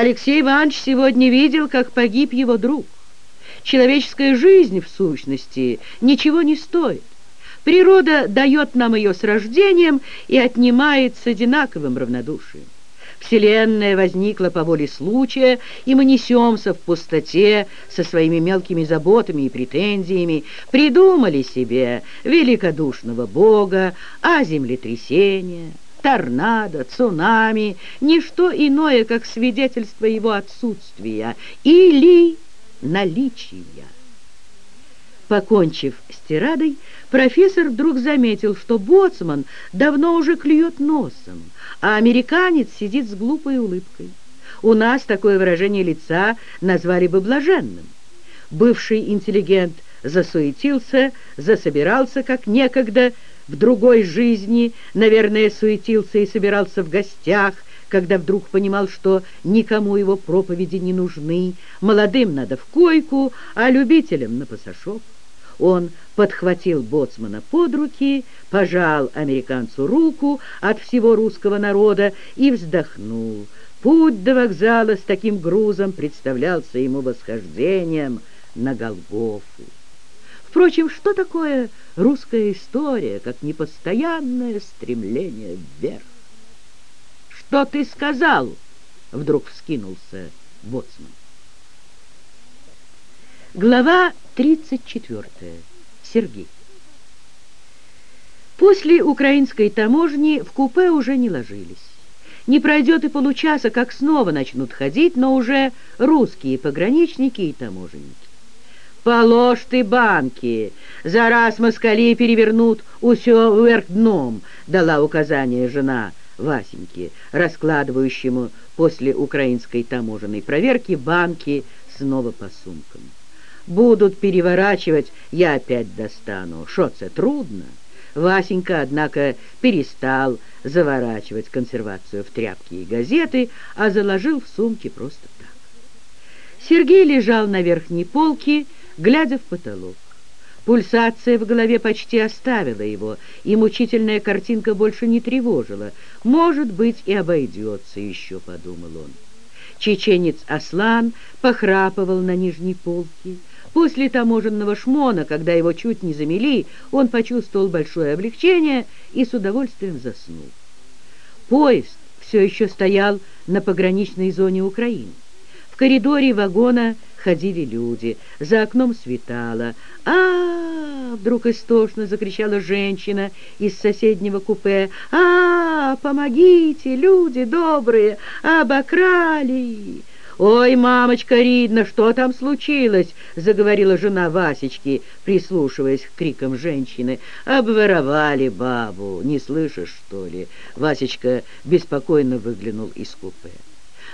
Алексей Иванович сегодня видел, как погиб его друг. Человеческая жизнь, в сущности, ничего не стоит. Природа дает нам ее с рождением и отнимает с одинаковым равнодушием. Вселенная возникла по воле случая, и мы несемся в пустоте со своими мелкими заботами и претензиями, придумали себе великодушного Бога, а землетрясение, торнадо, цунами, ничто иное, как свидетельство его отсутствия или наличия. Покончив с тирадой, профессор вдруг заметил, что боцман давно уже клюет носом, а американец сидит с глупой улыбкой. У нас такое выражение лица назвали бы блаженным. Бывший интеллигент засуетился, засобирался, как некогда, в другой жизни, наверное, суетился и собирался в гостях, когда вдруг понимал, что никому его проповеди не нужны, молодым надо в койку, а любителям на пасашок. Он подхватил боцмана под руки, пожал американцу руку от всего русского народа и вздохнул. Путь до вокзала с таким грузом представлялся ему восхождением на Голгофу. Впрочем, что такое русская история, как непостоянное стремление вверх? «Что ты сказал?» — вдруг вскинулся боцман. Глава 34. Сергей. После украинской таможни в купе уже не ложились. Не пройдет и получаса, как снова начнут ходить, но уже русские пограничники и таможенники. «Положь ты банки! За раз москали перевернут усё вверх дном!» — дала указание жена Васеньке, раскладывающему после украинской таможенной проверки банки снова по сумкам. «Будут переворачивать, я опять достану. Шо це трудно?» Васенька, однако, перестал заворачивать консервацию в тряпки и газеты, а заложил в сумки просто так. Сергей лежал на верхней полке, глядя в потолок. Пульсация в голове почти оставила его, и мучительная картинка больше не тревожила. «Может быть, и обойдется еще», — подумал он. Чеченец Аслан похрапывал на нижней полке. После таможенного шмона, когда его чуть не замели, он почувствовал большое облегчение и с удовольствием заснул. Поезд все еще стоял на пограничной зоне Украины. В коридоре вагона ходили люди. За окном светало. а, вдруг истошно закричала женщина из соседнего купе. -а помогите, люди добрые, обокрали!» «Ой, мамочка Ридна, что там случилось?» — заговорила жена Васечки, прислушиваясь к крикам женщины. «Обворовали бабу, не слышишь, что ли?» Васечка беспокойно выглянул из купе.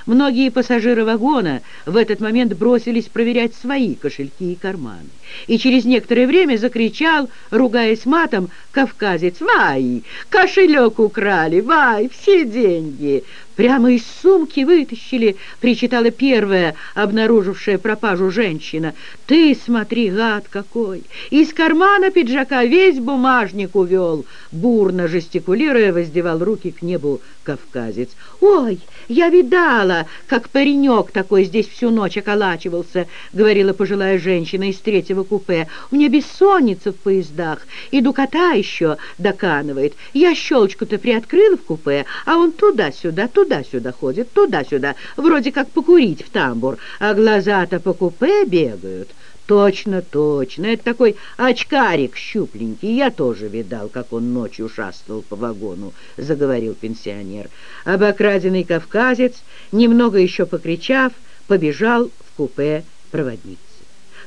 Многие пассажиры вагона в этот момент бросились проверять свои кошельки и карманы. И через некоторое время закричал, ругаясь матом, кавказец, «Вай, кошелек украли, вай, все деньги!» «Прямо из сумки вытащили!» — причитала первая, обнаружившая пропажу женщина. «Ты смотри, гад какой! Из кармана пиджака весь бумажник увел!» Бурно жестикулируя, воздевал руки к небу кавказец. «Ой, я видала, как паренек такой здесь всю ночь околачивался!» — говорила пожилая женщина из третьего купе. «У меня бессонница в поездах, и дукота еще доканывает. Я щелочку-то приоткрыла в купе, а он туда-сюда, туда туда-сюда ходит, туда-сюда, вроде как покурить в тамбур, а глаза-то по купе бегают. Точно, точно, это такой очкарик щупленький, я тоже видал, как он ночью шастал по вагону, заговорил пенсионер. Обокраденный кавказец, немного еще покричав, побежал в купе проводник.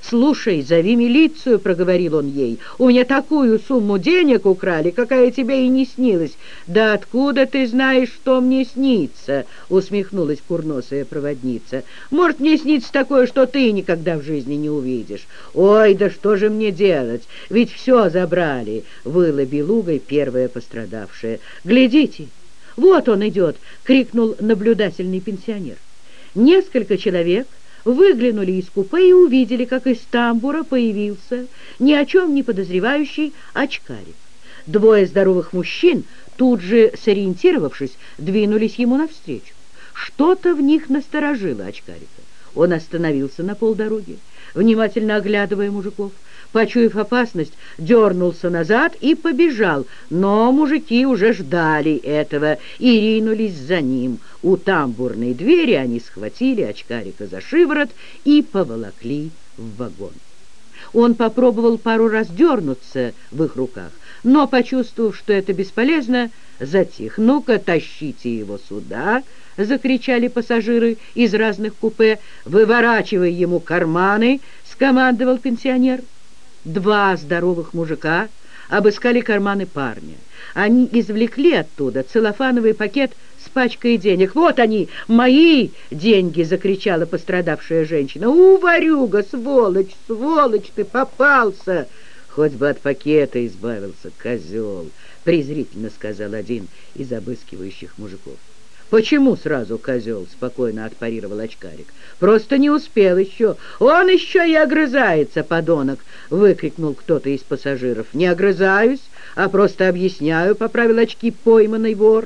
«Слушай, зови милицию», — проговорил он ей. «У меня такую сумму денег украли, какая тебе и не снилась». «Да откуда ты знаешь, что мне снится?» — усмехнулась курносая проводница. «Может, мне снится такое, что ты никогда в жизни не увидишь». «Ой, да что же мне делать? Ведь все забрали», — выла белугой первая пострадавшая. «Глядите, вот он идет!» — крикнул наблюдательный пенсионер. Несколько человек выглянули из купе и увидели, как из тамбура появился ни о чем не подозревающий очкарик. Двое здоровых мужчин, тут же сориентировавшись, двинулись ему навстречу. Что-то в них насторожило очкарика. Он остановился на полдороги, внимательно оглядывая мужиков. Почуяв опасность, дернулся назад и побежал, но мужики уже ждали этого и ринулись за ним. У тамбурной двери они схватили очкарика за шиворот и поволокли в вагон. Он попробовал пару раз дернуться в их руках, но, почувствовав, что это бесполезно, затих. «Ну-ка, тащите его сюда!» — закричали пассажиры из разных купе. «Выворачивай ему карманы!» — скомандовал пенсионер. Два здоровых мужика обыскали карманы парня. Они извлекли оттуда целлофановый пакет с пачкой денег. «Вот они, мои деньги!» — закричала пострадавшая женщина. «У, ворюга, сволочь, сволочь, ты попался!» «Хоть бы от пакета избавился, козел!» — презрительно сказал один из обыскивающих мужиков. «Почему сразу козел?» — спокойно отпарировал очкарик. «Просто не успел еще. Он еще и огрызается, подонок!» — выкрикнул кто-то из пассажиров. «Не огрызаюсь, а просто объясняю», — поправил очки пойманный вор.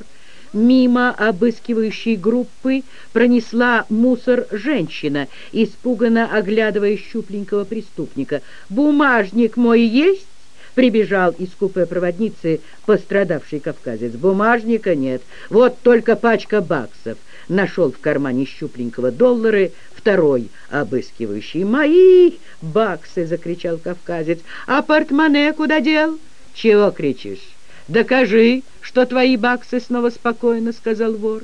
Мимо обыскивающей группы пронесла мусор женщина, испуганно оглядывая щупленького преступника. «Бумажник мой есть?» Прибежал из купе проводницы пострадавший кавказец. Бумажника нет, вот только пачка баксов. Нашел в кармане щупленького доллары второй обыскивающий. «Мои баксы!» — закричал кавказец. «А портмоне куда дел?» «Чего кричишь?» «Докажи, что твои баксы снова спокойно», — сказал вор.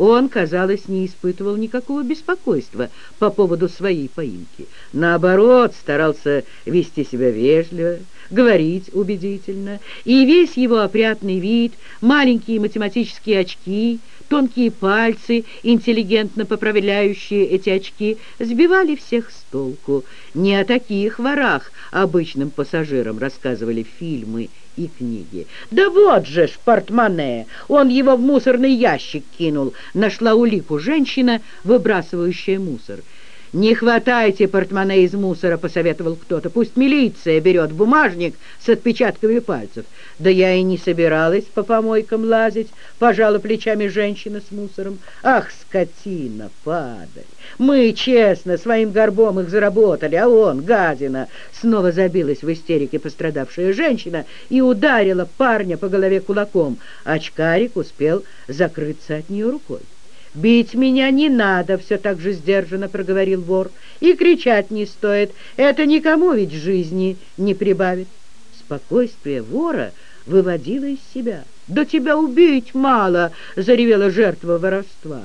Он, казалось, не испытывал никакого беспокойства по поводу своей поимки. Наоборот, старался вести себя вежливо, говорить убедительно, и весь его опрятный вид, маленькие математические очки, тонкие пальцы, интеллигентно поправляющие эти очки, сбивали всех с толку. Не о таких ворах обычным пассажирам рассказывали фильмы и книги. «Да вот же ж портмоне! Он его в мусорный ящик кинул!» Нашла улику женщина, выбрасывающая мусор. «Не хватайте портмоне из мусора», — посоветовал кто-то. «Пусть милиция берет бумажник с отпечатками пальцев». «Да я и не собиралась по помойкам лазить», — пожала плечами женщина с мусором. «Ах, скотина, падаль! Мы, честно, своим горбом их заработали, а он, гадина!» Снова забилась в истерике пострадавшая женщина и ударила парня по голове кулаком. Очкарик успел закрыться от нее рукой. «Бить меня не надо», — все так же сдержанно проговорил вор. «И кричать не стоит. Это никому ведь жизни не прибавит». Спокойствие вора выводило из себя. «Да тебя убить мало!» — заревела жертва воровства.